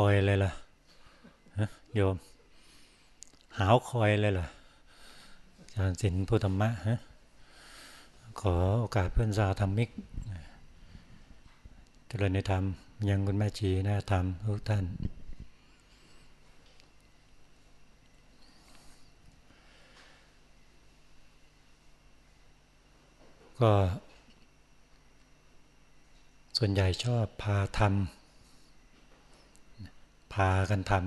คอยเลยล่ะโยม หาวคอยเลยล่ะอาจารย์สินพุทธมะฮะขอโอกาสเพื่อนสาธรรมิกเจริญในธรรม ยังคุณแม่ชีนะธรรมทุกท่าน ก็ ส่วนใหญ่ชอบพาทำ พากันทำ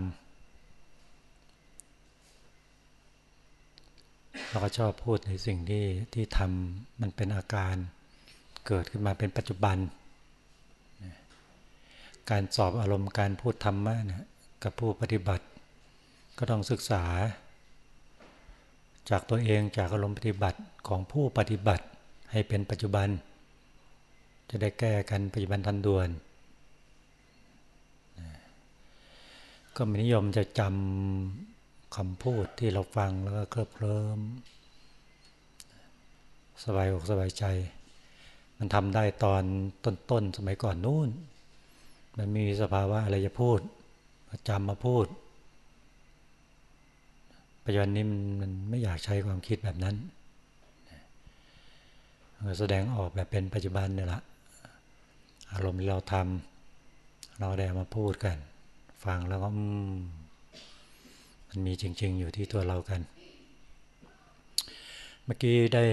เราก็ชอบพูดในสิ่งที่ที่ทำมันเป็นอาการเกิดขึ้นมาเป็นปัจจุบัน การสอบอารมณ์การพูดธรรมะเนี่ยกับผู้ปฏิบัติ ก็ต้องศึกษา จากตัวเองจากอารมณ์ปฏิบัติของผู้ปฏิบัติให้เป็นปัจจุบัน จะได้แก้กันปัจจุบันทันด่วน ก็มีนิยมจะจำคำพูดที่เราฟังแล้วก็เคลิบเคลิ้มสบายอกสบายใจ มันทำได้ตอนต้นๆสมัยก่อนนู่น มันมีสภาวะอะไรจะพูดจำมาพูดปัจจุบันนี้มันไม่อยากใช้ความคิดแบบนั้นแสดงออกแบบเป็นปัจจุบันนี่แหละอารมณ์ที่เราทำเราได้มาพูดกัน ฟังแล้วก็มันมีจริง ๆ อยู่ที่ตัวเรากัน เมื่อกี้ได้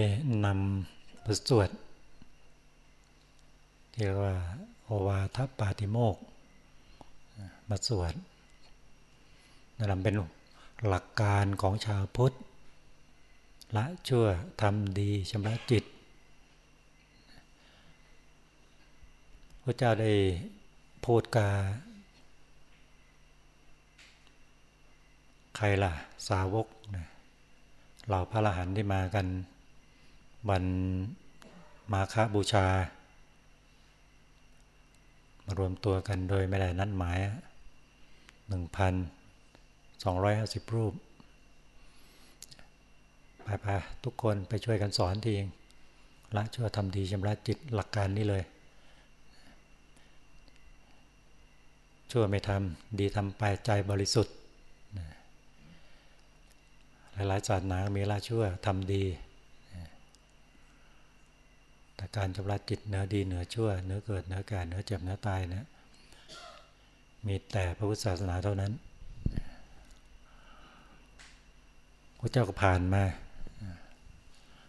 นำบทสวดที่เรียกว่าโอวาทปาติโมกมาสวดนั่นเป็นหลักการของชาวพุทธละชั่วทำดีชำระจิตพระเจ้าได้พูดกา ใครล่ะ สาวกเหล่าพระอรหันต์ที่มากันวันมาคบูชา มารวมตัวกันโดยไม่ได้นัดหมายหนึ่งพันสองร้อยห้าสิบรูป ไปไปทุกคนไปช่วยกันสอนทีเองละช่วยทำดีชำระจิตหลักการนี้เลยช่วยไม่ทำดีทำไปใจบริสุทธิ์ หลายๆศาสนามีละชั่วทำดี แต่การชำระจิตเนื้อดีเหนือชั่วเนื้อเกิดเนื้อแก่เนื้อเจ็บเนื้อตายเนะมีแต่พระพุทธศาสนาเท่านั้นพระเจ้าก็ผ่านมา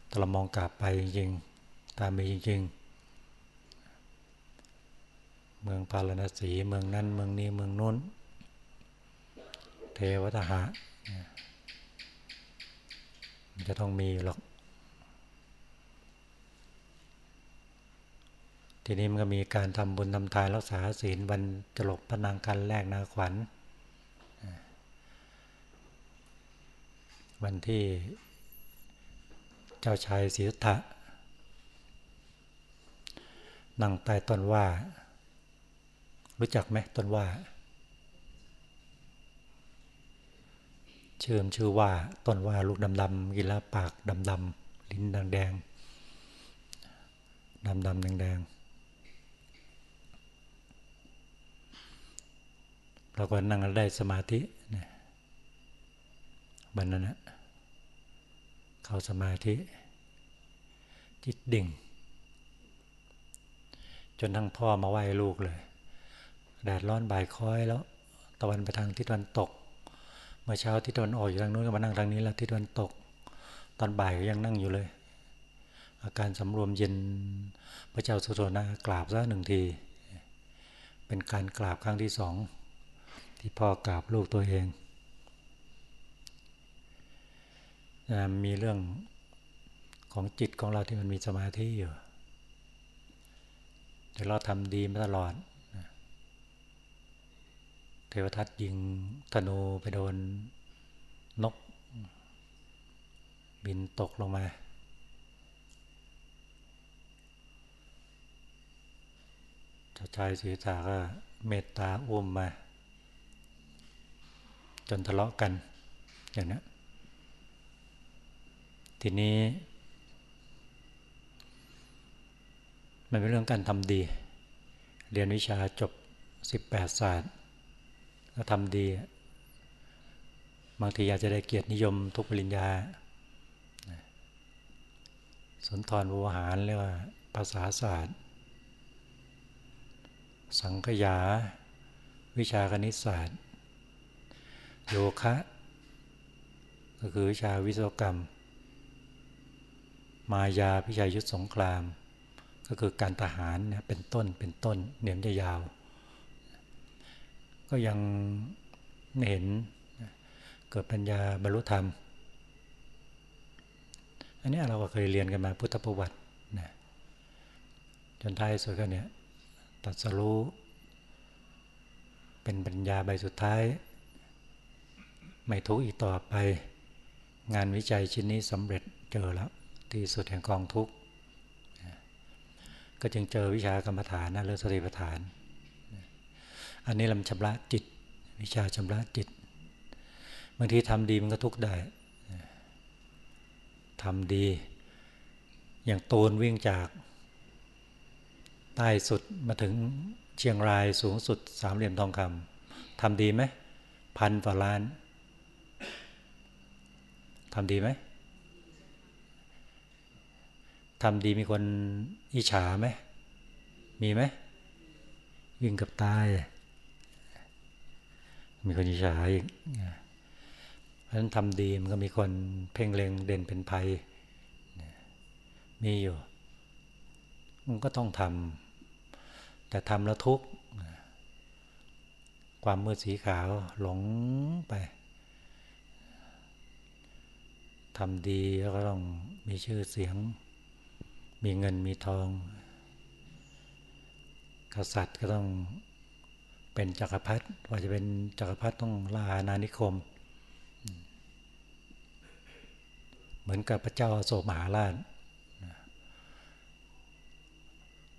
ถ้าเรามองกลับไปจริงๆ ตามมีจริงๆเมืองพาราณสีเมืองนั้นเมืองนี้เมืองนู้น เทวทหะ จะต้องมีหรอก ทีนี้มันก็มีการทำบุญทำทานรักษาศีลวันจลกพนังกันแรกนาขวัญ วันที่เจ้าชายศรีสุธะนั่งใต้ต้นว่า รู้จักไหมต้นว่า ชื่อมชื่อว่าต้นว่าลูกดำๆกินแล้วปากดำๆลิ้นแดงๆดำๆแดงๆเราก็นั่งได้สมาธิเนี่ยบันนั้นนะเข้าสมาธิ จิตดิ่ง จนทั้งพ่อมาไหว้ลูกเลย แดดร้อนบ่ายคอยแล้ว ตะวันไปทางทิศตะวันตก เมื่อเช้าที่ตอนออกอยู่ทางนู้นก็มานั่งทางนี้แล้วที่ตอนตก ตอนบ่ายก็ยังนั่งอยู่เลย อาการสำรวมเย็นพระเจ้าสุโธนะกราบซะหนึ่งที เป็นการกราบครั้งที่สอง ที่พ่อกราบลูกตัวเองมีเรื่องของจิตของเราที่มันมีสมาธิอยู่แต่เราทำดีมาตลอด ทวทัตยิงธนูไปโดนนก บินตกลงมา เจ้าชายศีษาก็เมตตาอุ้มมา จนทะเลาะกันอย่างนี้ทีนี้ มันเป็นเรื่องการทำดี เรียนวิชาจบ 18ศาสตร์ ก็ทำดี บางทีอาจจะได้เกียรตินิยมทุกปริญญาสุนทรบูหารเรียกว่าภาษาศาสตร์ สังขยา วิชาคณิตศาสตร์ โยคะ ก็คือวิชาวิศวกรรม มายาพิชัยยุทธสงคราม ก็คือการทหารเนี่ยเป็นต้นเป็นต้นเหนียมจะยาว ก็ยังไม่เห็นเกิดปัญญาบรรลุธรรม อันนี้เราก็เคยเรียนกันมาพุทธประวัตินะจนท้ายสุดก็เนี่ยตัดสรู้เป็นปัญญาใบสุดท้าย ไม่ทุกข์อีกต่อไป งานวิจัยชิ้นนี้สำเร็จเจอแล้ว ที่สุดแห่งกองทุกข์ก็จึงเจอวิชากรรมฐานนะเรื่องสติปัฏฐาน อันนี้ลำชำระจิต วิชาชำระจิตบางทีทำดีมันก็ทุกได้ทำดี อย่างตูนวิ่งจาก ใต้สุดมาถึงเชียงรายสูงสุดสามเหลี่ยมทองคำทำดีไหมพันฝ่าล้านทำดีไหมทำดีมีคนอิจฉาไหม มีไหม วิ่งกับตาย มีคนอิจฉาอีกเพราะฉะนั้นทำดีมันก็มีคนเพ่งเล็งเด่นเป็นภัย มีอยู่มันก็ต้องทำแต่ทำแล้วทุกข์ความมืดสีขาวหลงไปทำดีแล้วก็ต้องมีชื่อเสียง มีเงินมีทอง กษัตริย์ก็ต้อง เป็นจักรพรรดิว่าจะเป็นจักรพรรดิต้องล่าอาณานิคม เหมือนกับพระเจ้าโศมหาราช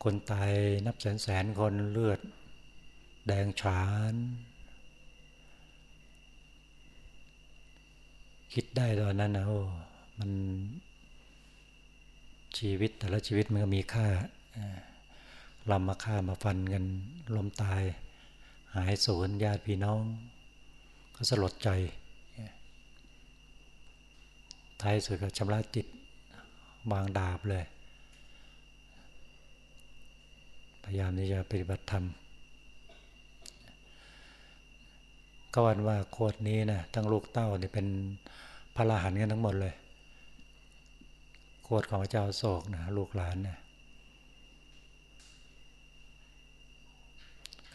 คนตายนับแสนแสนคนเลือด แดงฉาน คิดได้ตอนนั้นนะโอ้มันชีวิตแต่ละชีวิตมันก็มีค่าลำมาฆ่ามาฟันกันลมตาย หายสูญญาติพี่น้อง ก็สลดใจท้ายสุดก็ชำระจิตวางดาบเลย พยายามที่จะปฏิบัติธรรมก็วันว่าโคดนี้นะทั้งลูกเต้าเนี่ยเป็นพระราหันกันทั้งหมดเลย โคดของพระเจ้าโศกนะลูกหลานเนะ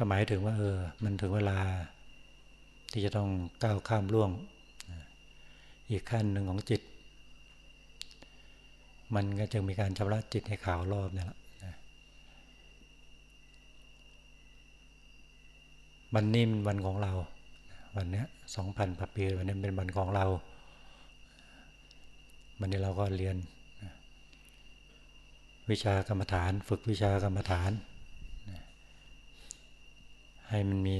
ก็หมายถึงว่าเออ มันถึงเวลา ที่จะต้องก้าวข้ามล่วง อีกขั้นหนึ่งของจิต มันก็จึงมีการชำระจิตให้ขาวรอบนี่แหละวันนี้มันวันของเรา วันนี้สองพันปี วันนี้เป็นวันของเรา วันนี้เราก็เรียน วิชากรรมฐาน ฝึกวิชากรรมฐาน ให้มันมี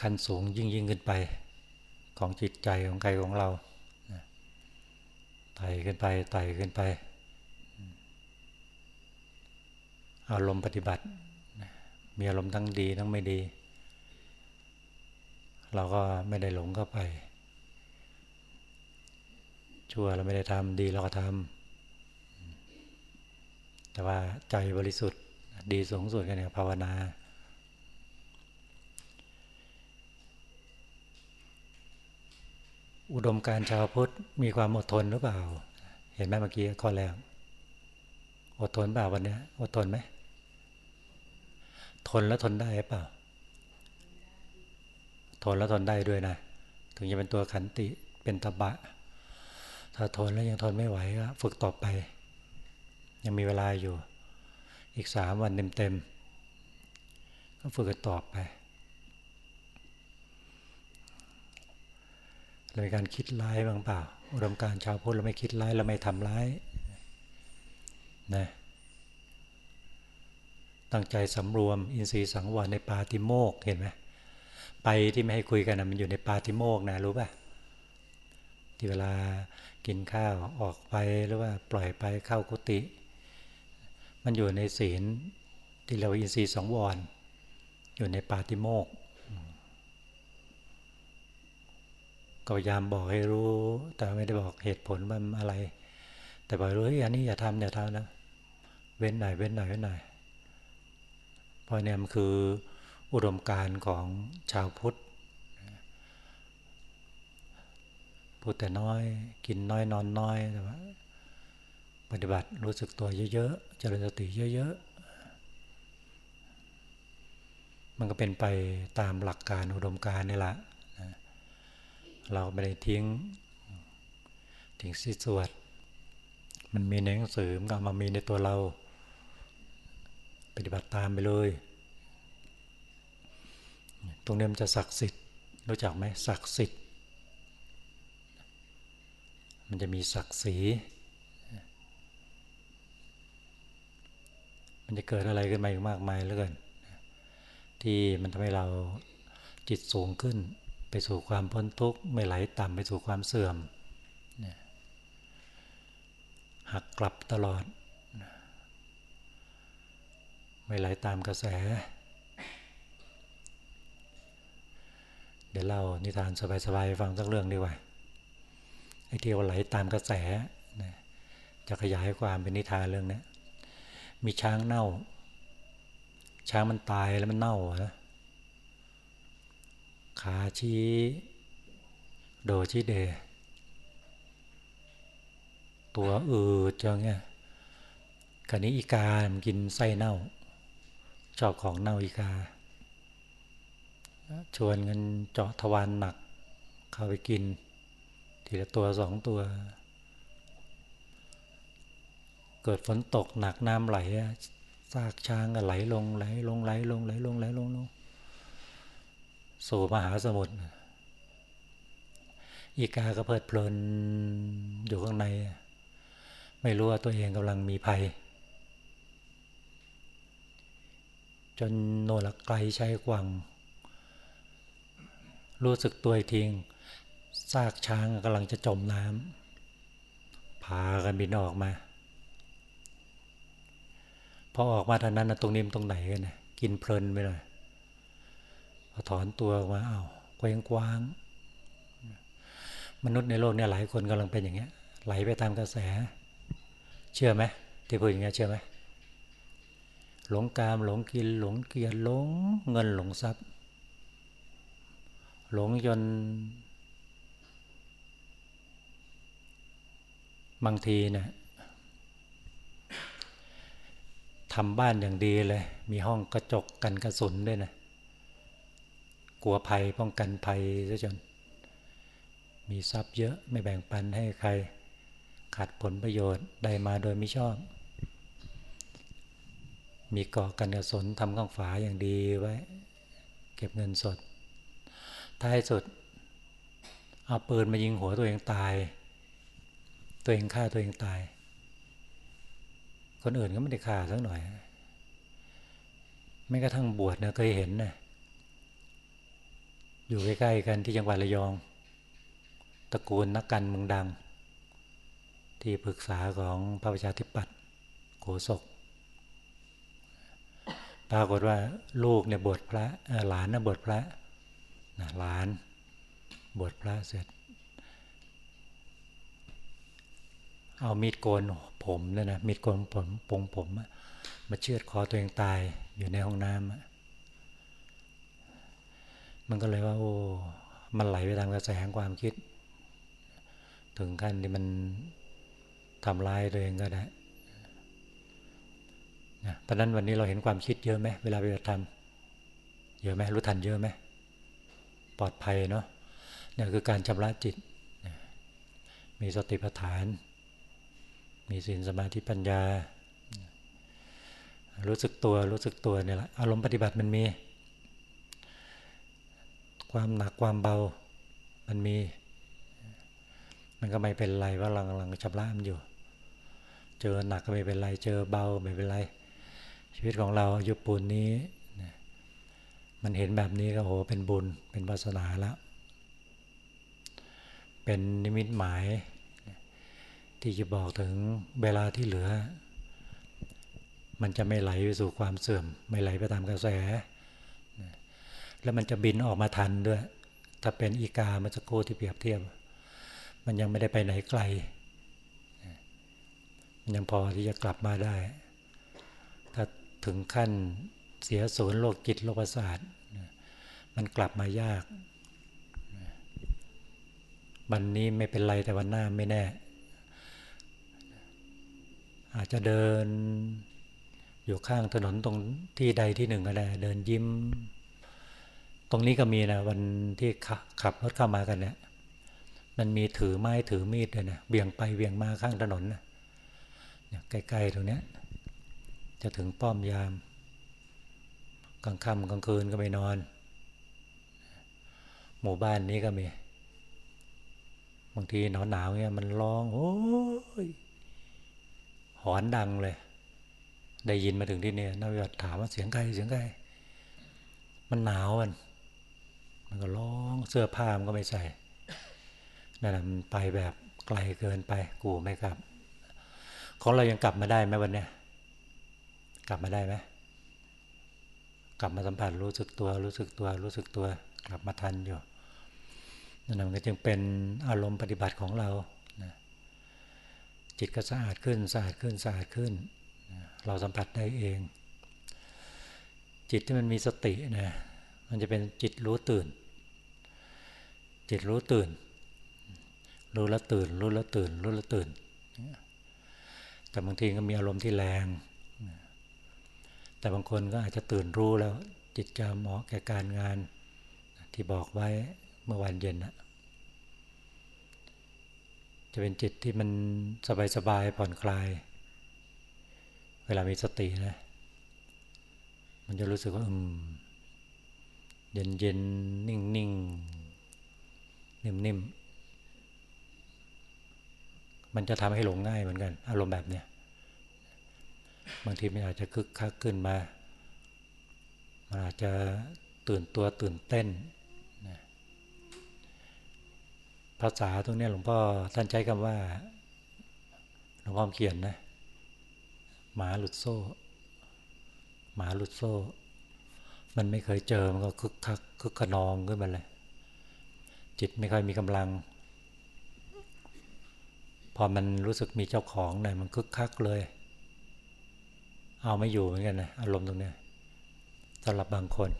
ขั้นสูงยิ่งยิ่งขึ้นไปของจิตใจของกายของเราไต่ขึ้นไปไต่ขึ้นไป อารมณ์ปฏิบัติ มีอารมณ์ทั้งดีทั้งไม่ดี เราก็ไม่ได้หลงเข้าไป ชั่วเราไม่ได้ทำดีเราก็ทำแต่ว่าใจบริสุทธิ์ ดีสูงสุดกันเนี่ยภาวนา อุดมการชาวพุทธมีความอดทนหรือเปล่า เห็นไหมเมื่อกี้ข้อแรกอดทนเปล่าวันนี้อดทนไหมทนแล้วทนได้เปล่า ทนแล้วทนได้ด้วยนะ ถึงจะเป็นตัวขันติเป็นตบะ ถ้าทนแล้วยังทนไม่ไหวก็ฝึกต่อไป ยังมีเวลาอยู่ อีกสามวันเต็มๆ ก็ฝึกกันต่อไปเรามีการคิดร้ายบ้างเปล่าอุดมการชาวพุทธเราไม่คิดร้ายเราไม่ทำร้ายนะตั้งใจสำรวม อินทรีย์สังวรในปาติโมกเห็นไหมไปที่ไม่ให้คุยกันนะมันอยู่ในปาติโมกนะรู้ป่ะที่เวลากินข้าวออกไปหรือว่าปล่อยไปเข้ากุฏิ มันอยู่ในศีลที่เราอินทรีย์สังวร อยู่ในปาติโมกข์ก็พยายามบอกให้รู้ แต่ไม่ได้บอกเหตุผลว่ามันอะไร แต่บอกรู้เฮ้ยอันนี้อย่าทำอย่าทำนะ เว้นหน่อยเว้นหน่อยเว้นหน่อยเพราะเนี่ยมันคืออุดมการของชาวพุทธพูดแต่น้อย กินน้อยนอนน้อยแต่ว่า ปฏิบัติรู้สึกตัวเยอะๆเจริญสติเยอะๆ มันก็เป็นไปตามหลักการอุดมการนี่แหละเราไม่ได้ทิ้งทิ้งสิสวด มันมีในหนังสือมันก็มามีในตัวเรา ปฏิบัติตามไปเลย ตรงนี้มันจะศักดิ์สิทธิ์รู้จักไหมศักดิ์สิทธิ์ มันจะมีศักดิ์ศรี มันจะเกิดอะไรขึ้นมาอีกมากมายเหลือเกินที่มันทำให้เราจิตสูงขึ้น ไปสู่ความพ้นทุกข์ไม่ไหลต่ำไปสู่ความเสื่อมหักกลับตลอด ไม่ไหลตามกระแส เดี๋ยวเรานิทานสบายๆฟังสักเรื่องดีกว่าไอ้ที่ว่าไหลตามกระแสจะขยายความเป็นนิทานเรื่องนี้ มีช้างเน่า ช้างมันตายแล้วมันเน่าอะขาชี้โดชี้เด ตัวอืดจังเงี้ยกันี้อีกามันกินไส้เน่าชอบของเน่าอีกา ชวนกันเจาะทวารหนัก เข้าไปกิน ทีละตัวสองตัว กิดฝนตกหนักน้ำไหลซากช้างก็ไหลลงไหลลงไหลลงไหลลงไหลลงลงสู่มหาสมุทรอีกาก็เพลิดเพลินอยู่ข้างใน ไม่รู้ว่าตัวเองกำลังมีภัย จนโนละไกลใช้กวัง รู้สึกตัวทิ้งซากช้างกำลังจะจมน้ำพากันบินออกมา อออกมาทางนั้นนะตรงนี้มันตรงไหนกันนะกินเพลินไปเลยพอถอนตัวออกมาเอา้าเคว้งคว้าง มนุษย์ในโลกเนี่ยหลายคนกำลังเป็นอย่างเงี้ย ไหลไปตามกระแส เชื่อไหมที่พูดอย่างเงี้ยเชื่อไหมหลงกามหลงกินหลงเกียรหลงเงินหลงทรัพย์ หลงจนบางทีเนี่ย ทำบ้านอย่างดีเลย มีห้องกระจกกันกระสุนด้วยนะ กลัวภัยป้องกันภัยซะจน มีทรัพย์เยอะไม่แบ่งปันให้ใคร ขาดผลประโยชน์ได้มาโดยไม่ชอบ มีเกาะกันกระสุนทำข้างฝาอย่างดีไว้ เก็บเงินสด ท้ายสุด เอาปืนมายิงหัวตัวเองตาย ตัวเองฆ่าตัวเองตาย คนอื่นก็ไม่ได้ฆ่าสักหน่อยไม่กระทั่งบวชนะเคยเห็นนะอยู่ใกล้ๆกันที่จังหวัดระยอง ตระกูลนักการเมืองดัง ที่ปรึกษาของพระประชาธิปัตย์โกศก ปรากฏว่าลูกเนี่ยบวชพระหลานนะบวชพระนะหลาน บวชพระเสร็จ เอามีดโกนผมเลยนะมีดโกนผมปงผมมาเชือดคอตัวเองตายอยู่ในห้องน้ำมันก็เลยว่าโอ้มันไหลไปตามกระแสงความคิด ถึงขั้นที่มันทำลายตัวเองก็ได้นะเพราะนั้นวันนี้เราเห็นความคิดเยอะไหมเวลาไปทำเยอะไหมรู้ทันเยอะไหมปลอดภัยเนาะนี่คือการชำระจิต มีสติปัฏฐาน มีศีลสมาธิปัญญา รู้สึกตัวรู้สึกตัวเนี่ยแหละอารมณ์ปฏิบัติมันมี ความหนักความเบามันมี มันก็ไม่เป็นไรว่าลังลังชำระมันอยู่ เจอหนักก็ไม่เป็นไรเจอเบาไม่เป็นไร ชีวิตของเราอยู่ปูนนี้ มันเห็นแบบนี้ก็โหเป็นบุญเป็นวาสนาแล้ว เป็นนิมิตหมาย ที่จะบอกถึงเวลาที่เหลือ มันจะไม่ไหลไปสู่ความเสื่อม ไม่ไหลไปตามกระแส แล้วมันจะบินออกมาทันด้วย ถ้าเป็นอีกาเมื่อสักครู่ที่เปรียบเทียบ มันยังไม่ได้ไปไหนไกล มันยังพอที่จะกลับมาได้ ถ้าถึงขั้นเสียศูนย์โรคจิตโรคประสาทมันกลับมายาก วันนี้ไม่เป็นไรแต่วันหน้าไม่แน่ อาจจะเดินอยู่ข้างถนนตรงที่ใดที่หนึ่งก็ได้ เดินยิ้ม ตรงนี้ก็มีนะวันที่ขับรถเข้ามากันเนี่ยมันมีถือไม้ถือมีดเลยนะเบี่ยงไปเบี่ยงมาข้างถนนนะเนี่ยใกล้ๆตรงเนี้ยจะถึงป้อมยาม กลางค่ำกลางคืนก็ไม่นอน หมู่บ้านนี้ก็มี บางทีหนาวหนาวเนี่ยมันร้องโอ้ย หอนดังเลย ได้ยินมาถึงที่นี่นักวิทยาถามว่าเสียงใครเสียงใครมันหนาวมันมันก็ร้องเสื้อผ้ามันก็ไม่ใส่นั่นแหละมันไปแบบไกลเกินไปกูไม่กลับ ของเรายังกลับมาได้ไหมวันเนี้ยกลับมาได้ไหมกลับมาสัมผัสรู้สึกตัว รู้สึกตัว รู้สึกตัว กลับมาทันอยู่นั่นแหละมันก็จึงเป็นอารมณ์ปฏิบัติของเรา จิตก็สะอาดขึ้นสะอาดขึ้นสะอาดขึ้น เราสัมผัสได้เอง จิตที่มันมีสตินะมันจะเป็นจิตรู้ตื่น จิตรู้ตื่น รู้แล้วตื่น รู้แล้วตื่น รู้แล้วตื่น แต่บางทีก็มีอารมณ์ที่แรง แต่บางคนก็อาจจะตื่นรู้แล้ว จิตจะเหมาะแก่การงานที่บอกไว้เมื่อวันเย็นนะ จะเป็นจิตที่มันสบายๆผ่อนคลาย เวลามีสตินะ มันจะรู้สึกว่าอืมเย็นเย็นนิ่งนิ่งนิ่มนิ่มมันจะทำให้หลงง่ายเหมือนกัน อารมณ์แบบเนี้ยบางทีมันอาจจะคึกคักขึ้นมา มันอาจจะตื่นตัวตื่นเต้น ภาษาตรงนี้หลวงพ่อท่านใช้คำว่าหลวงพ่อเขียนนะหมาหลุดโซ่ หมาหลุดโซ่ มันไม่เคยเจอมันก็คึกคักคึกขนองขึ้นมาเลย จิตไม่ค่อยมีกำลัง พอมันรู้สึกมีเจ้าของหน่อยมันคึกคักเลย เอาไม่อยู่เหมือนกันนะอารมณ์ตรงนี้สำหรับบางคน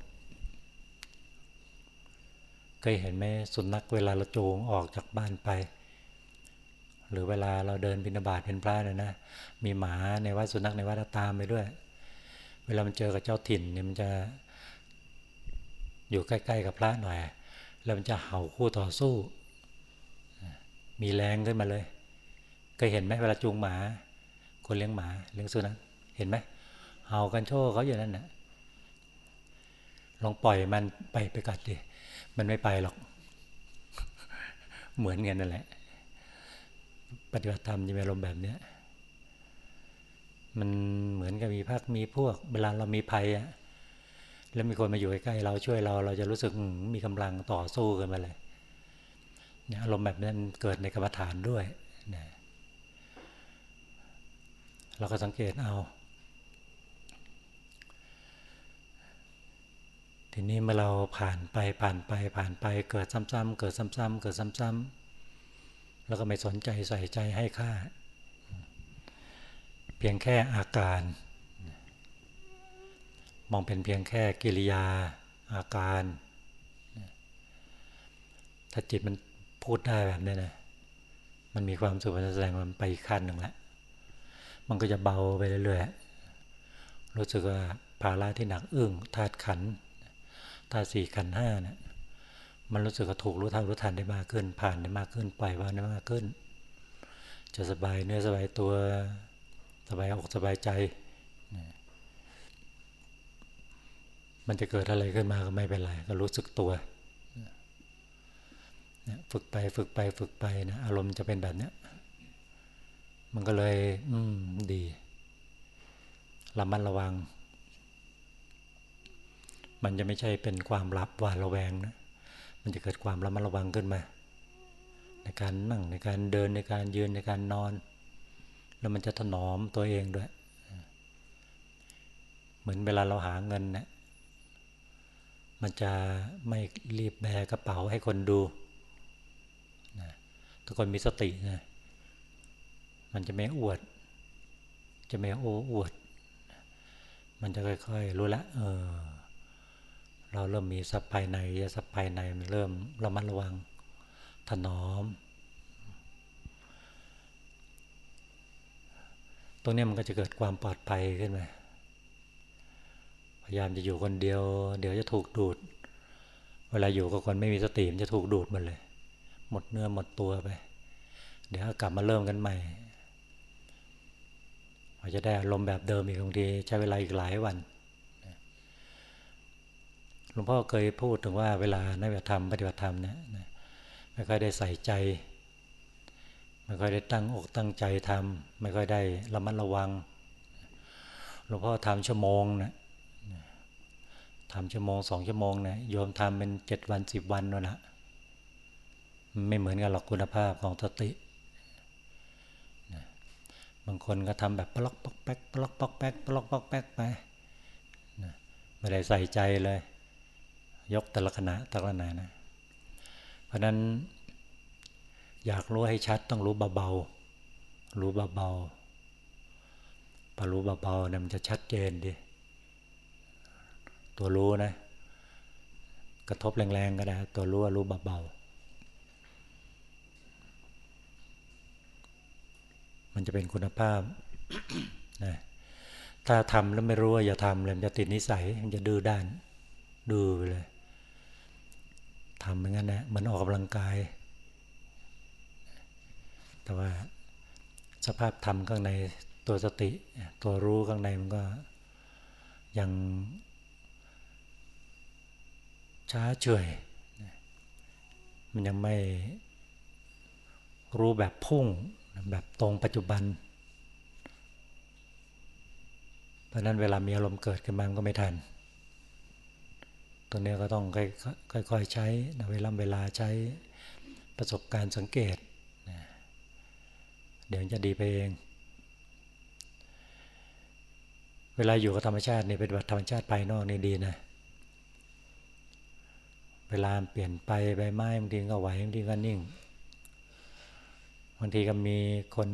เคยเห็นไหมสุนัขเวลาเราจูงออกจากบ้านไป หรือเวลาเราเดินบินาบาตเป็นพระเนี่ยนะ มีหมาในวัดสุนัขในวัดตามไปด้วย เวลามันเจอกับเจ้าถิ่นเนี่ยมันจะอยู่ใกล้ ๆ กับพระหน่อย แล้วมันจะเห่าคู่ต่อสู้ มีแรงขึ้นมาเลยเคยเห็นไหมเวลาจูงหมา คนเลี้ยงหมาเลี้ยงสุนัขเห็นไหมเห่ากันโชว์เขาอยู่นั่นนะลองปล่อยมันไปไปกัดดิ มันไม่ไปหรอก เหมือนกันนั่นแหละ ปฏิบัติธรรมจะมีอารมณ์แบบเนี้ยมันเหมือนกับมีพักมีพวก เวลาเรามีภัยอะแล้วมีคนมาอยู่ใกล้เราช่วยเรา เราจะรู้สึกมีกำลังต่อสู้กันมาเลยเนี่ยอารมณ์แบบนั้นเกิดในกรรมฐานด้วยนะเราก็สังเกตเอา ทีนี้เมื่อเราผ่านไปผ่านไปผ่านไปเกิดซ้ำๆเกิดซ้ำๆเกิดซ้ำๆแล้วก็ไม่สนใจใส่ใจให้ค่า เพียงแค่อาการ มองเป็นเพียงแค่กิริยาอาการ ถ้าจิตมันพูดได้แบบนี้นะมันมีความสุขแสดงมันไปขั้นหนึ่งแล้วมันก็จะเบาไปเรื่อยๆรู้สึกว่าภาระที่หนักอึ้งธาตุขันธาตุสี่ขันห้าเนี่ยมันรู้สึกว่าถูกรู้เท่ารู้ทันได้มากขึ้น ผ่านได้มากขึ้นปล่อยวางได้มากขึ้น จะสบายเนื้อสบายตัวสบายอกสบายใจ มันจะเกิดอะไรขึ้นมาก็ไม่เป็นไร ก็รู้สึกตัว ฝึกไปฝึกไปฝึกไปนะอารมณ์จะเป็นแบบนี้มันก็เลย อืมดีระมัดระวัง มันจะไม่ใช่เป็นความลับหวาดระแวงนะ มันจะเกิดความระมัดระวังขึ้นมา ในการนั่งในการเดินในการยืนในการนอน แล้วมันจะถนอมตัวเองด้วย เหมือนเวลาเราหาเงินเนะี่ยมันจะไม่รีบแบกระเป๋าให้คนดูนะทุกคนมีสตินะมันจะไม่อวด จะไม่โอ้อวด มันจะค่อยๆ รู้ละ เออ เราเริ่มมีสัพภายในสัพภายในเริ่มระมัดระวังถนอม ตรงนี้มันก็จะเกิดความปลอดภัยขึ้นมาพยายามจะอยู่คนเดียว เดี๋ยวจะถูกดูด เวลาอยู่กับคนไม่มีสติมันจะถูกดูดหมดเลย หมดเนื้อหมดตัวไป เดี๋ยวกลับมาเริ่มกันใหม่พอจะได้อารมณ์แบบเดิมอีกบางทีใช้เวลาอีกหลายวัน ลวงพ่อเคยพูดถึงว่าเวลาในปฏิบัติธรรมปฏิบัติธรรมเนี่ยไม่ค่อยได้ใส่ใจ ไม่ค่อยได้ตั้งอกตั้งใจทำไม่ค่อยได้ระมัดระวังหลวงพ่อทำชั่วโมงนะทำชั่วโมงสองชั่วโมงนะโยมทำเป็นเจ็ดวันสิบวันนั่นแหละไม่เหมือนกันหรอกคุณภาพของสติบางคนก็ทำแบบปลอกปอกแป๊กปลอกปอกแป๊กปลอกปอกแป๊กไปไม่ได้ใส่ใจเลย ยกแต่ละขณะแต่ละขณะนะ เพราะนั้นอยากรู้ให้ชัดต้องรู้เบาๆ รู้เบาๆพอรู้เบาๆเนี่ยมันจะชัดเจนดิ ตัวรู้นะ กระทบแรงๆก็ได้ ตัวรู้รู้เบาๆ มันจะเป็นคุณภาพนะถ้าทำแล้วไม่รู้ว่าอย่าทำเลยมันจะติดนิสัย มันจะดื้อด้าน ดื้อไปเลย ทำอย่างนั้นนะมันออกกำลังกาย แต่ว่าสภาพธรรมข้างในตัวสติ ตัวรู้ข้างในมันก็ยังช้าเฉยมันยังไม่รู้แบบพุ่งแบบตรงปัจจุบัน เพราะนั้นเวลามีอารมณ์เกิดขึ้นมาก็ไม่ทัน ตัวนี้ก็ต้องค่อยๆใช้เวลาเวลาใช้ประสบการณ์สังเกต เดี๋ยวจะดีไปเอง เวลาอยู่กับธรรมชาตินี่เป็นแบบธรรมชาติภายนอกนี่ดีนะ เวลาเปลี่ยนไปใบไม้บางทีก็ไหวบางทีก็นิ่ง บางทีก็มีคน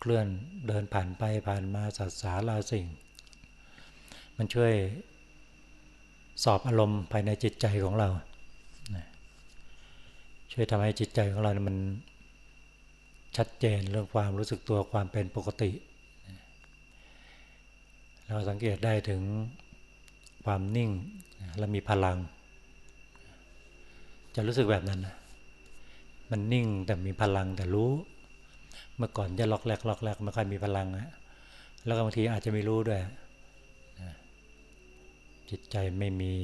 เคลื่อนเดินผ่านไปผ่านมาสัตสาลาสิ่ง มันช่วย สอบอารมณ์ภายในจิตใจของเรา ช่วยทำให้จิตใจของเรา มันชัดเจนเรื่องความรู้สึกตัวความเป็นปกติ เราสังเกตได้ถึงความนิ่งและมีพลัง จะรู้สึกแบบนั้นนะมันนิ่งแต่มีพลังแต่รู้ เมื่อก่อนจะล็อกแรกล็อกแรกไม่ค่อยมีพลังนะแล้วบางทีอาจจะไม่รู้ด้วย จิตใจไม่มี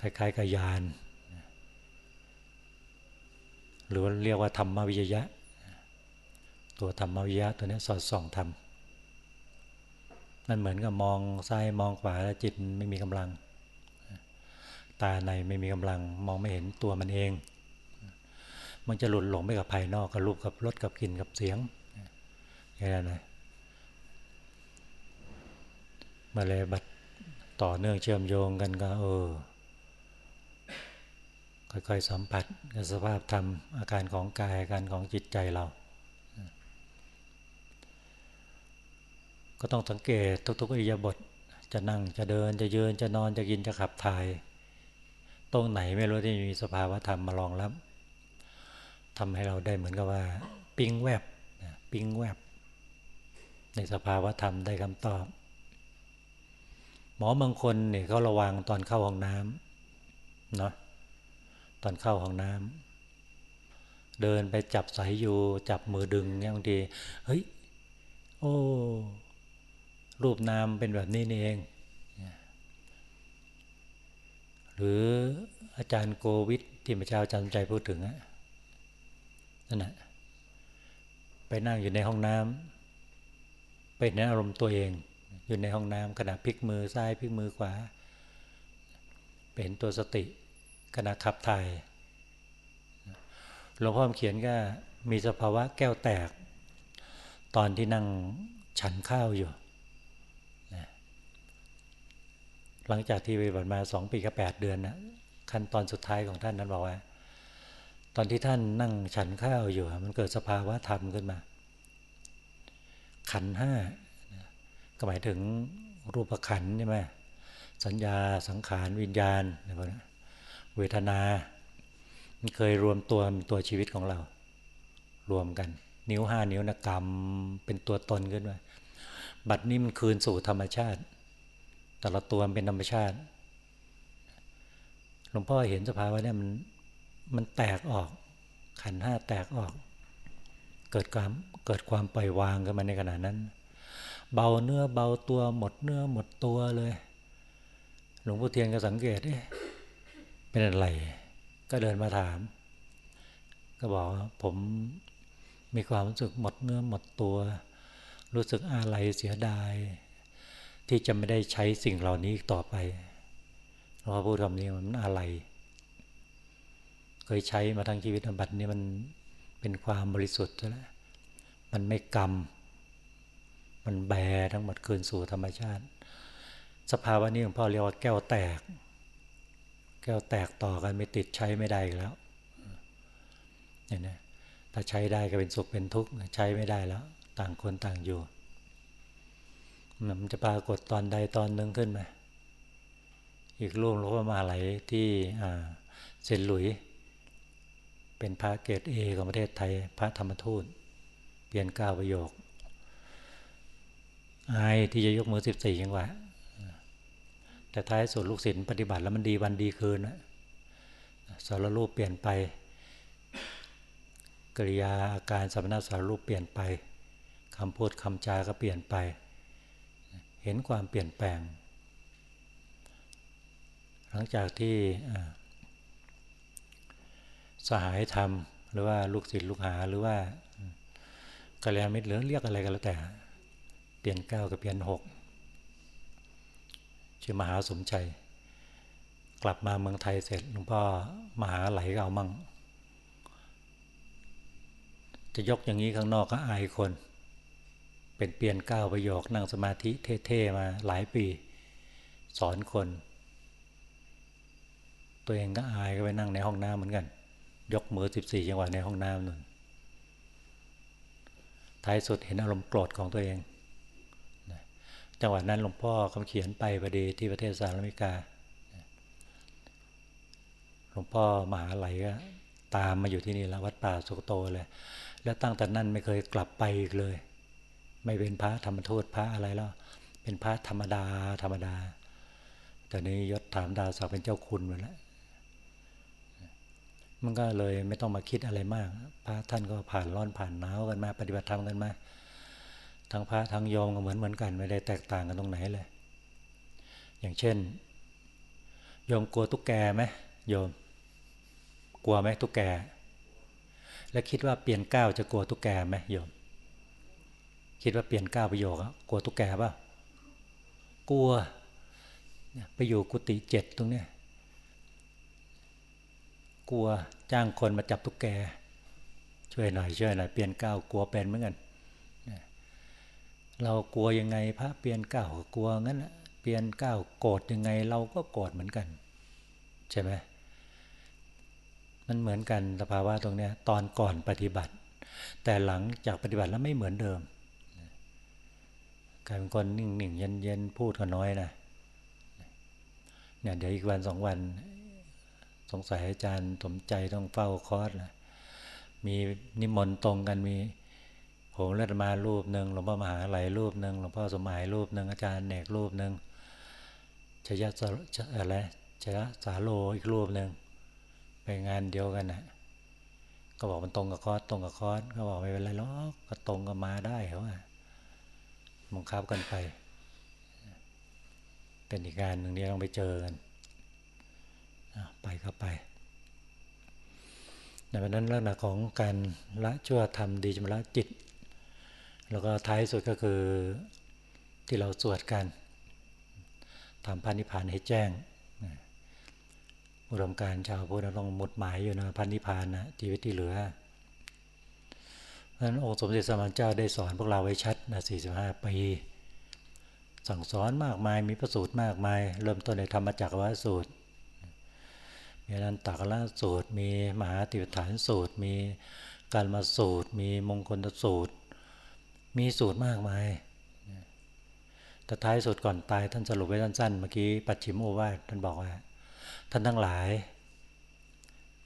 คล้ายๆกับยานหรือว่าเรียกว่าธรรมวิยะ ตัวธรรมวิยะตัวนี้สอดส่องธรรมมันเหมือนกับมองซ้ายมองขวาแล้วจิตไม่มีกำลัง ตาในไม่มีกำลังมองไม่เห็นตัวมันเอง มันจะหลุดหลงไปกับภายนอกกับรูปกับรสกับกลิ่นกับเสียงแค่นั้นนะมาเลยบัด ต่อเนื่องเชื่อมโยงกันก็เออค่อยๆสัมผัสกับสภาพธรรมอาการของกายอาการของจิตใจเรา ก็ต้องสังเกตทุกๆอิริยาบถจะนั่งจะเดินจะยืนจะนอนจะกินจะขับถ่าย ตรงไหนไม่รู้ที่มีสภาวะธรรมมารองรับทำให้เราได้เหมือนกับว่า ปิ้งแวบปิ้งแวบ ในสภาวะธรรมได้คำตอบ หมอบางคนเนี่ยเขาระวังตอนเข้าห้องน้ำเนาะตอนเข้าห้องน้ำเดินไปจับสายอยู่จับมือดึงเนี่ยบางทีเฮ้ยโอ้รูปนามเป็นแบบนี้นี่เอง หรืออาจารย์โกวิทที่พระเจ้าจำใจพูดถึงนั่นแหะไปนั่งอยู่ในห้องน้ำเป็นอารมณ์ตัวเอง อยู่ในห้องน้ำขณะพลิกมือซ้ายพลิกมือขวาเป็นตัวสติขณะขับถ่ายหลวงพ่อเขียนก็มีสภาวะแก้วแตก ตอนที่นั่งฉันข้าวอยู่ หลังจากที่ไปบัติมาสองปีกับแปดเดือนนะขั้นตอนสุดท้ายของท่านนั้นบอกว่า ตอนที่ท่านนั่งฉันข้าวอยู่ มันเกิดสภาวะธรรมขึ้นมา ขันห้า ก็หมายถึงรูปขันใช่ไหมสัญญาสังขารวิญญาณเวทนา มันเคยรวมตัวเป็นตัวชีวิตของเรา รวมกัน นิ้วห้านิ้วนะกรรมเป็นตัวตนขึ้นมาบัดนี้มันคืนสู่ธรรมชาติ แต่ละตัวเป็นธรรมชาติหลวงพ่อเห็นสภาวะเนี่ยมันมันแตกออก ขันห้าแตกออก เกิดความเกิดความปล่อยวางกันมาในขณะนั้น เบาเนื้อเบาตัวหมดเนื้อหมดตัวเลย หลวงพ่อเทียนก็สังเกตเอ๊ะเป็นอะไร ก็เดินมาถาม ก็บอกผมมีความรู้สึกหมดเนื้อหมดตัว รู้สึกอะไรเสียดาย ที่จะไม่ได้ใช้สิ่งเหล่านี้ต่อไปเราพูดคำนี้มันอะไรเคยใช้มาทั้งชีวิตบัตรนี้มันเป็นความบริสุทธิ์แล้วมันไม่กรรม มันแบทั้งหมดคืนสู่ธรรมชาติ สภาวะนี้หลวงพ่อเรียกว่าแก้วแตก แก้วแตกต่อกันไม่ติดใช้ไม่ได้แล้วอย่างนี้ถ้าใช้ได้ก็เป็นสุขเป็นทุกข์ใช้ไม่ได้แล้ว ต่างคนต่างอยู่มันจะปรากฏตอนใดตอนหนึ่งขึ้นมาอีกรูปหลวงพ่อมาไหลที่เซนหลุย เป็นพระเกตเอของประเทศไทย พระธรรมทูตเปลี่ยนก้าวประโยค อายที่จะยกมือสิบสี่ยังวะแต่ท้ายสุดลูกศิษย์ปฏิบัติแล้วมันดีวันดีคืนสารรูปเปลี่ยนไปกริยาอาการสัมณะสารรูปเปลี่ยนไปคำพูดคำจาก็เปลี่ยนไป เห็นความเปลี่ยนแปลง หลังจากที่สหายธรรม หรือว่าลูกศิษย์ลูกหาหรือว่ากัลยาณมิตรหรือเรียกอะไรก็แล้วแต่ เปลี่ยนเก้ากับเปลี่ยนหกชื่อมหาสมชัย กลับมาเมืองไทยเสร็จหลวงพ่อมหาไหลก็เอามั่ง จะยกอย่างนี้ข้างนอกก็อายคน เป็นเปลี่ยนเก้าประโยคนั่งสมาธิเท่ๆมาหลายปี สอนคน ตัวเองก็อายก็ไปนั่งในห้องน้ำเหมือนกัน ยกมือสิบสี่จังหวะในห้องน้ำนั่นท้ายสุดเห็นอารมณ์โกรธของตัวเอง จังหวะนั้นหลวงพ่อคำเขียนไปพอดีที่ประเทศสหรัฐอเมริกา หลวงพ่อมหาไหลก็ตามมาอยู่ที่นี่แล้ววัดป่าสุกโตเลย แล้วตั้งแต่นั้นไม่เคยกลับไปอีกเลย ไม่เป็นพระธรรมทูตพระอะไรแล้ว เป็นพระธรรมดาธรรมดา แต่นี้ยศถามดาสักเป็นเจ้าคุณหมดแล้วมันก็เลยไม่ต้องมาคิดอะไรมาก พระท่านก็ผ่านร้อนผ่านหนาวกันมา ปฏิบัติธรรมกันมา ทั้งพระทั้งโยมก็เหมือนเหมือนกัน ไม่ได้แตกต่างกันตรงไหนเลย อย่างเช่นโยมกลัวตุ๊กแกไหมโยม กลัวไหมตุ๊กแก แล้วคิดว่าเปลี่ยนก้าวจะกลัวตุ๊กแกไหมโยม คิดว่าเปลี่ยนก้าวประโยคกลัวตุ๊กแกป่ะกลัวไปอยู่กุฏิเจ็ดตรงเนี้ยกลัวจ้างคนมาจับตุ๊กแก ช่วยหน่อยช่วยหน่อยเปลี่ยนก้าวกลัวเป็นเหมือนกัน เรากลัวยังไงพระเปลี่ยนก้าวกลัวงั้นเปลี่ยนก้าวโกรธยังไงเราก็โกรธเหมือนกัน ใช่ไหมมันเหมือนกันสภาวะตรงนี้ตอนก่อนปฏิบัติ แต่หลังจากปฏิบัติแล้วไม่เหมือนเดิมกลายเป็นคนนิ่งๆเย็นๆพูดก็น้อยนะเนี่ยเดี๋ยวอีกวันสองวัน สงสัยอาจารย์สมใจต้องเฝ้าคอร์สละมีนิมนต์ตรงกันมี ผมเลือมารูปหนึ่งหลวงพ่อมหาไหลรูปหนึ่งหลวงพ่อสมัยรูปหนึ่งอาจารย์เนกรูปหนึ่งชยะอะไรชยะสาโลอีกรูปหนึ่งไปงานเดียวกันนะก็บอกมันตรงกับคอสตรงกับคอสก็บอกไม่เป็นไรหรอกก็ตรงกับมาได้เหรอว่ามังคับกันไป เป็นอีกงานหนึ่งนี้ต้องไปเจอกันไปก็ไปในวันนั้นลักษณะของการละชั่วทำดีจมละจิต แล้วก็ท้ายสุดก็คือที่เราสวดกันทำพันนิพานให้แจ้งอุดมการชาวพุทธต้องหมดหมายอยู่นะพันนิพานนะชีวิตที่เหลือเพราะนั้นองค์สมเด็จสมานเจ้าได้สอนพวกเราไว้ชัดนะ45 ปี สั่งสอนมากมายมีประสูตรมากมาย เริ่มต้นในธรรมจักรวาสูตร มีนันตกละสูตร มีมหาติวฐานสูตร มีการมาสูตร มีมงคลสูตร มีสูตรมากมายแต่ท้ายสุดก่อนตายท่านสรุปไว้สั้นๆ เมื่อกี้ปัจฉิมโอวาทท่านบอกว่า ท่านทั้งหลาย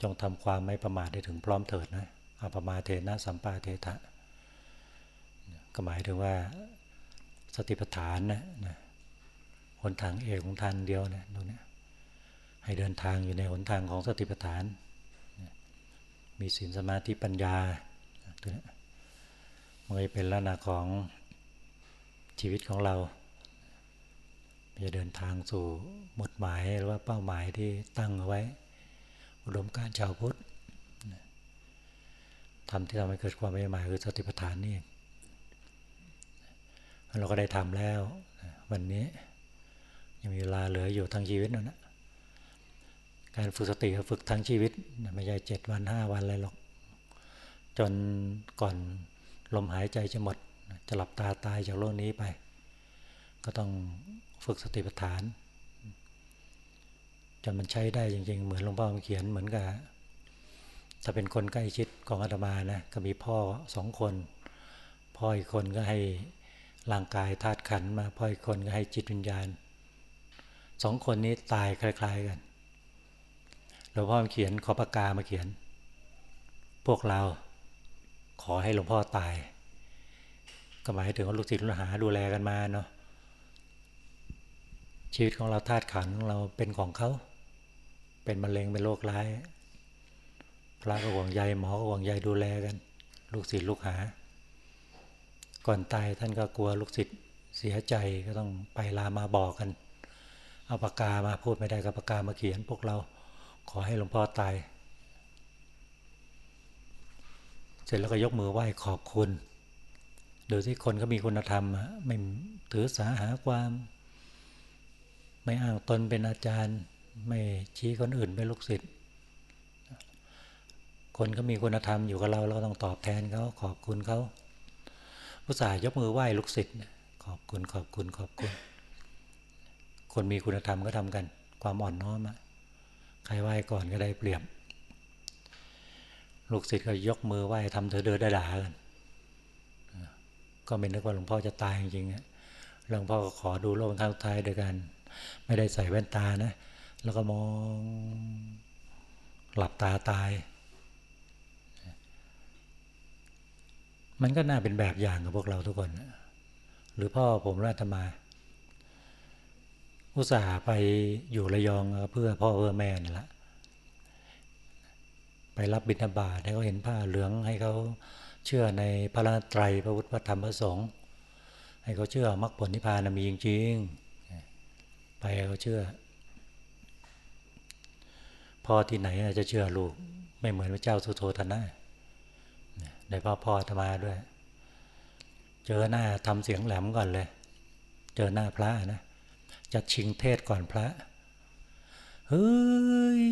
จงทำความไม่ประมาทได้ถึงพร้อมเถิดนะอปมาเทนะสัมปาเททะก็หมายถึงว่าสติปัฏฐานนะนะหนทางเอกของทางเดียวนะตรงนี้ให้เดินทางอยู่ในหนทางของสติปัฏฐาน มีศีลสมาธิปัญญาตัวนี้ มันจะเป็นลักษณะของชีวิตของเราจะเดินทางสู่หมดหมายหรือว่าเป้าหมายที่ตั้งเอาไว้ อุดมการชาวพุทธทำที่ทำให้เกิดความไม่หมายคือสติปัฏฐานนี่เราก็ได้ทำแล้ว วันนี้ยังมีเวลาเหลืออยู่ทั้งชีวิตนั่นนะการฝึกสติฝึกทั้งชีวิต ไม่ใช่เจ็ดวันห้าวันอะไรหรอก จนก่อน ลมหายใจจะหมด จะหลับตาตายจากโลกนี้ไป ก็ต้องฝึกสติปัฏฐานจนมันใช้ได้จริง ๆ เหมือนหลวงพ่อเขียนเหมือนกับถ้าเป็นคนใกล้ชิดของอาตมานะก็มีพ่อสองคน พ่ออีกคนก็ให้ร่างกายธาตุขันมา พ่ออีกคนก็ให้จิตวิญญาณสองคนนี้ตายคล้าย ๆกันหลวงพ่อเขียนขอปากกามาเขียน พวกเรา ขอให้หลวงพ่อตาย ก็หมายถึงว่าลูกศิษย์ลูกหาดูแลกันมาเนาะชีวิตของเราธาตุขันของเราเป็นของเขา เป็นมะเร็งเป็นโรคร้าย พระก็ห่วงใยหมอก็ห่วงใยดูแลกัน ลูกศิษย์ลูกหา ก่อนตายท่านก็กลัวลูกศิษย์เสียใจก็ต้องไปลามาบอกกัน เอาปากกามาพูดไม่ได้ก็ปากกามาเขียนพวกเราขอให้หลวงพ่อตาย เสร็จแล้วก็ยกมือไหว้ขอบคุณดูที่คนก็มีคุณธรรมไม่ถือสาหาความ ไม่อ้างตนเป็นอาจารย์ ไม่ชี้คนอื่นเป็นลูกศิษย์คนก็มีคุณธรรมอยู่กับเราเราก็ต้องตอบแทนเขาขอบคุณเขาผู้สายยกมือไหว้ลูกศิษย์ขอบคุณขอบคุณขอบคุณ คนมีคุณธรรมก็ทำกัน ความอ่อนน้อมใครไหว้ก่อนก็ได้เปรียบ ลูกศิษย์ก็ยกมือไหว้ทำเธอเดินด่ากันก็ไม่นึกว่าหลวงพ่อจะตายจริงๆหลวงพ่อก็ขอดูโลกข้างท้ายโดยกัน ไม่ได้ใส่แว่นตานะ แล้วก็มองหลับตาตาย มันก็น่าเป็นแบบอย่างกับพวกเราทุกคน หรือพ่อผมราธมา อุตส่าห์ไปอยู่ระยองเพื่อพ่อเพื่อแม่นี่แหละ ไปรับบิณฑบาตให้เขาเห็นผ้าเหลืองให้เขาเชื่อในพระไตรพระพุทธพระธรรมพระสงฆ์ให้เขาเชื่อมรรคผลนิพพานมีจริงๆไปเขาเชื่อพ่อที่ไหนจะเชื่อลูกไม่เหมือนพระเจ้าสุโธทนะได้พ่อพ่อธรรมาด้วย เจอหน้าทำเสียงแหลมก่อนเลย เจอหน้าพระนะจะชิงเทศก่อนพระเฮ้ย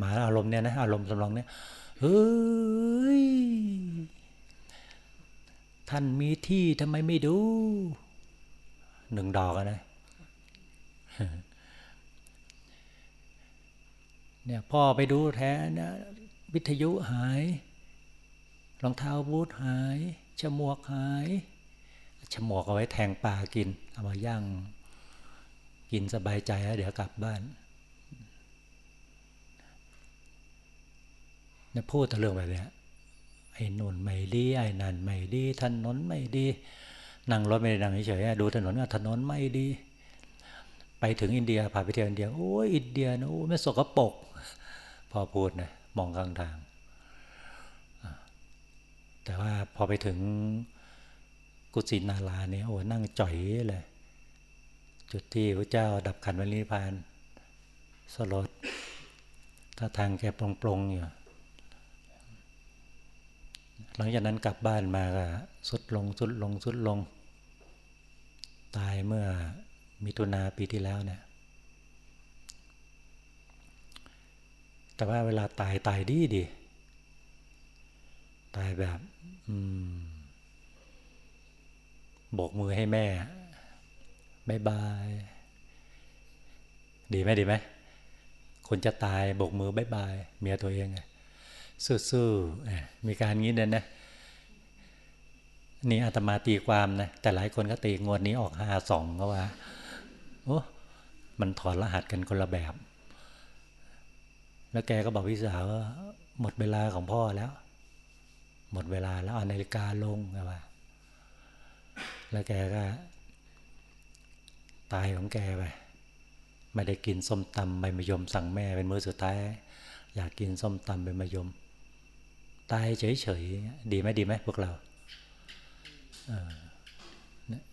มาอารมณ์เนี่ยนะอารมณ์สำรองเนี่ยเฮ้ยท่านมีที่ทำไมไม่ดูหนึ่งดอกนะเนี่ยพ่อไปดูแท้นะวิทยุหายรองเท้าบูทหายฉมวกหายฉมวกเอาไว้แทงปลากิน เอามาย่างกินสบายใจแล้วเดี๋ยวกลับบ้าน เนี่ยพูดแต่เรื่องแบบนี้ไอ้นุ่นไม่ดีไอ้นั่นไม่ดีถนนไม่ดี นั่งรถไม่ได้นั่งเฉยๆดูถนนถนนไม่ดี ไปถึงอินเดียผ่านไปเที่ยวอินเดียโอ้ยอินเดียนะโอ้ไม่สกปรกพอพูดนะมองข้างทาง แต่ว่าพอไปถึงกุศินาราเนี่ยโอ้นั่งจ่อยเลยจุดที่พระเจ้าดับขันวันนิพพานสลดถ้าทางแกปรงๆอยู่ หลังจากนั้นกลับบ้านมาก็สุดลงสุดลงสุดลง ตายเมื่อมิถุนาปีที่แล้วเนี่ยแต่ว่าเวลาตายตายดีดี ตายแบบโบกมือให้แม่บ๊ายบาย ดีไหมดีไหมคนจะตายโบกมือบ๊ายบาย เมียตัวเอง สู้ๆมีการงี้เด่นนะนี่อาตมาตีความนะแต่หลายคนก็ตีงวดนี้ออกหาสองก็ว่าโอ้มันถอดรหัสกันคนละแบบ แล้วแกก็บอกพี่สาวว่าหมดเวลาของพ่อแล้ว หมดเวลาแล้วเอานาฬิกาลงก็ว่า แล้วแกก็ ตายของแกไปไม่ได้กินส้มตำใบมะยมสั่งแม่เป็นมื้อสุดท้าย อยากกินส้มตำใบมะยม ตายเฉยๆ ดีไหมดีไหมพวกเรา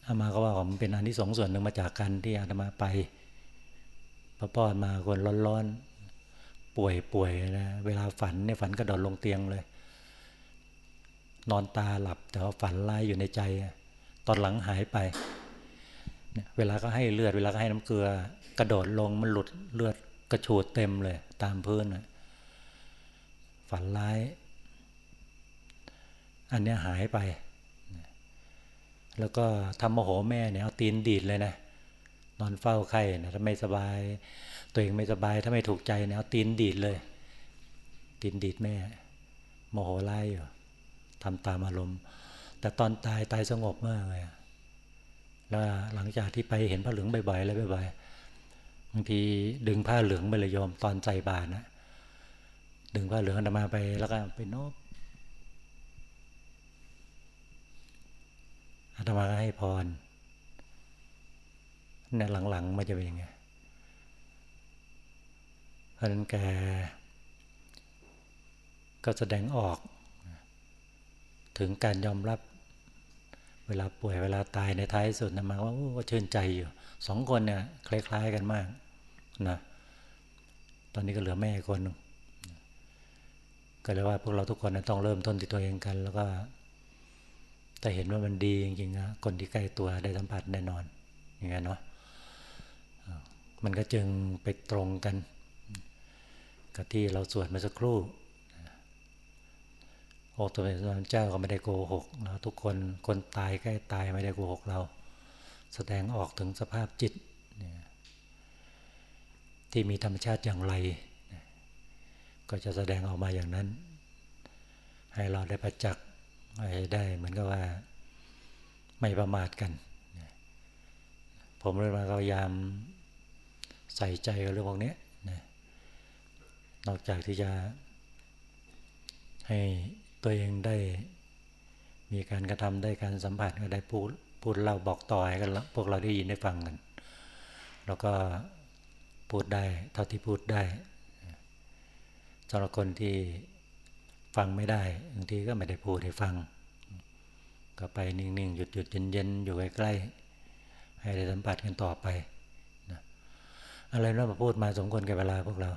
อามาก็ว่าผมเป็นอันที่สองส่วนหนึ่งมาจากการที่อาตมาไปพระพ่อมาคนร้อนๆ ป่วยป่วยนะเวลาฝันเนี่ยฝันกระโดดลงเตียงเลย นอนตาหลับแต่ว่าฝันลายอยู่ในใจ ตอนหลังหายไป เวลาก็ให้เลือด เวลาก็ให้น้ำเกลือ กระโดดลงมันหลุดเลือดกระฉูดเต็มเลย ตามพื้นฝันร้าย อันนี้หายไป แล้วก็ทำโมโหแม่เนี่ยเอาตีนดีดเลยนะนอนเฝ้าไข้นะถ้าไม่สบาย ตัวเองไม่สบายถ้าไม่ถูกใจเนี่ยเอาตีนดีดเลย ตีนดีดแม่ โมโหไล่อยู่ทำตามอารมณ์ แต่ตอนตายตายสงบมากเลยแล้วหลังจากที่ไปเห็นผ้าเหลืองบ่อยๆแล้วบ่อยๆบางทีดึงผ้าเหลืองไปเลยโยมตอนใจบานนะดึงผ้าเหลืองออกมาไปแล้วก็ไปโนบ อาตมาก็ให้พรเนี่ยหลังๆมันจะเป็นยังไงเพราะนั้นแกก็แสดงออก ถึงการยอมรับ เวลาป่วยเวลาตายในท้ายสุดนะมาว่าก็ชื่นใจอยู่สองคนเนี่ยคล้าย ๆกันมากนะตอนนี้ก็เหลือแม่คนนึงก็เลยว่าพวกเราทุกคนต้องเริ่มต้นที่ตัวเองกัน แล้วก็ แต่เห็นว่ามันดีจริงๆนะคนที่ใกล้ตัวได้สัมผัสแน่นอน อย่างเงี้ยเนาะมันก็จึงไปตรงกัน กับที่เราสวดเมื่อสักครู่โอ้ตัวเป็นเจ้าก็ไม่ได้โกหกเราทุกคนคนตายใกล้ตายไม่ได้โกหกเรา แสดงออกถึงสภาพจิต ที่มีธรรมชาติอย่างไร ก็จะแสดงออกมาอย่างนั้น ให้เราได้ประจักษ์ ได้เหมือนกับว่าไม่ประมาทกัน ผมเลยมาพยายามใส่ใจกับเรื่องพวกนี้นะนอกจากที่จะให้ตัวเองได้มีการกระทำได้การสัมผัสก็ได้พูดพูดเล่าบอกต่อให้กันพวกเราได้ยินได้ฟังกัน แล้วก็พูดได้เท่าที่พูดได้สำหรับคนที่ ฟังไม่ได้บางทีก็ไม่ได้พูดให้ฟัง ก็ไปนิ่งๆ หยุดๆเย็นๆอยู่ใกล้ๆให้ได้สัมผัสกันต่อไปนะอะไรนั่นมาพูดมาสมควรแก่เวลาพวกเรา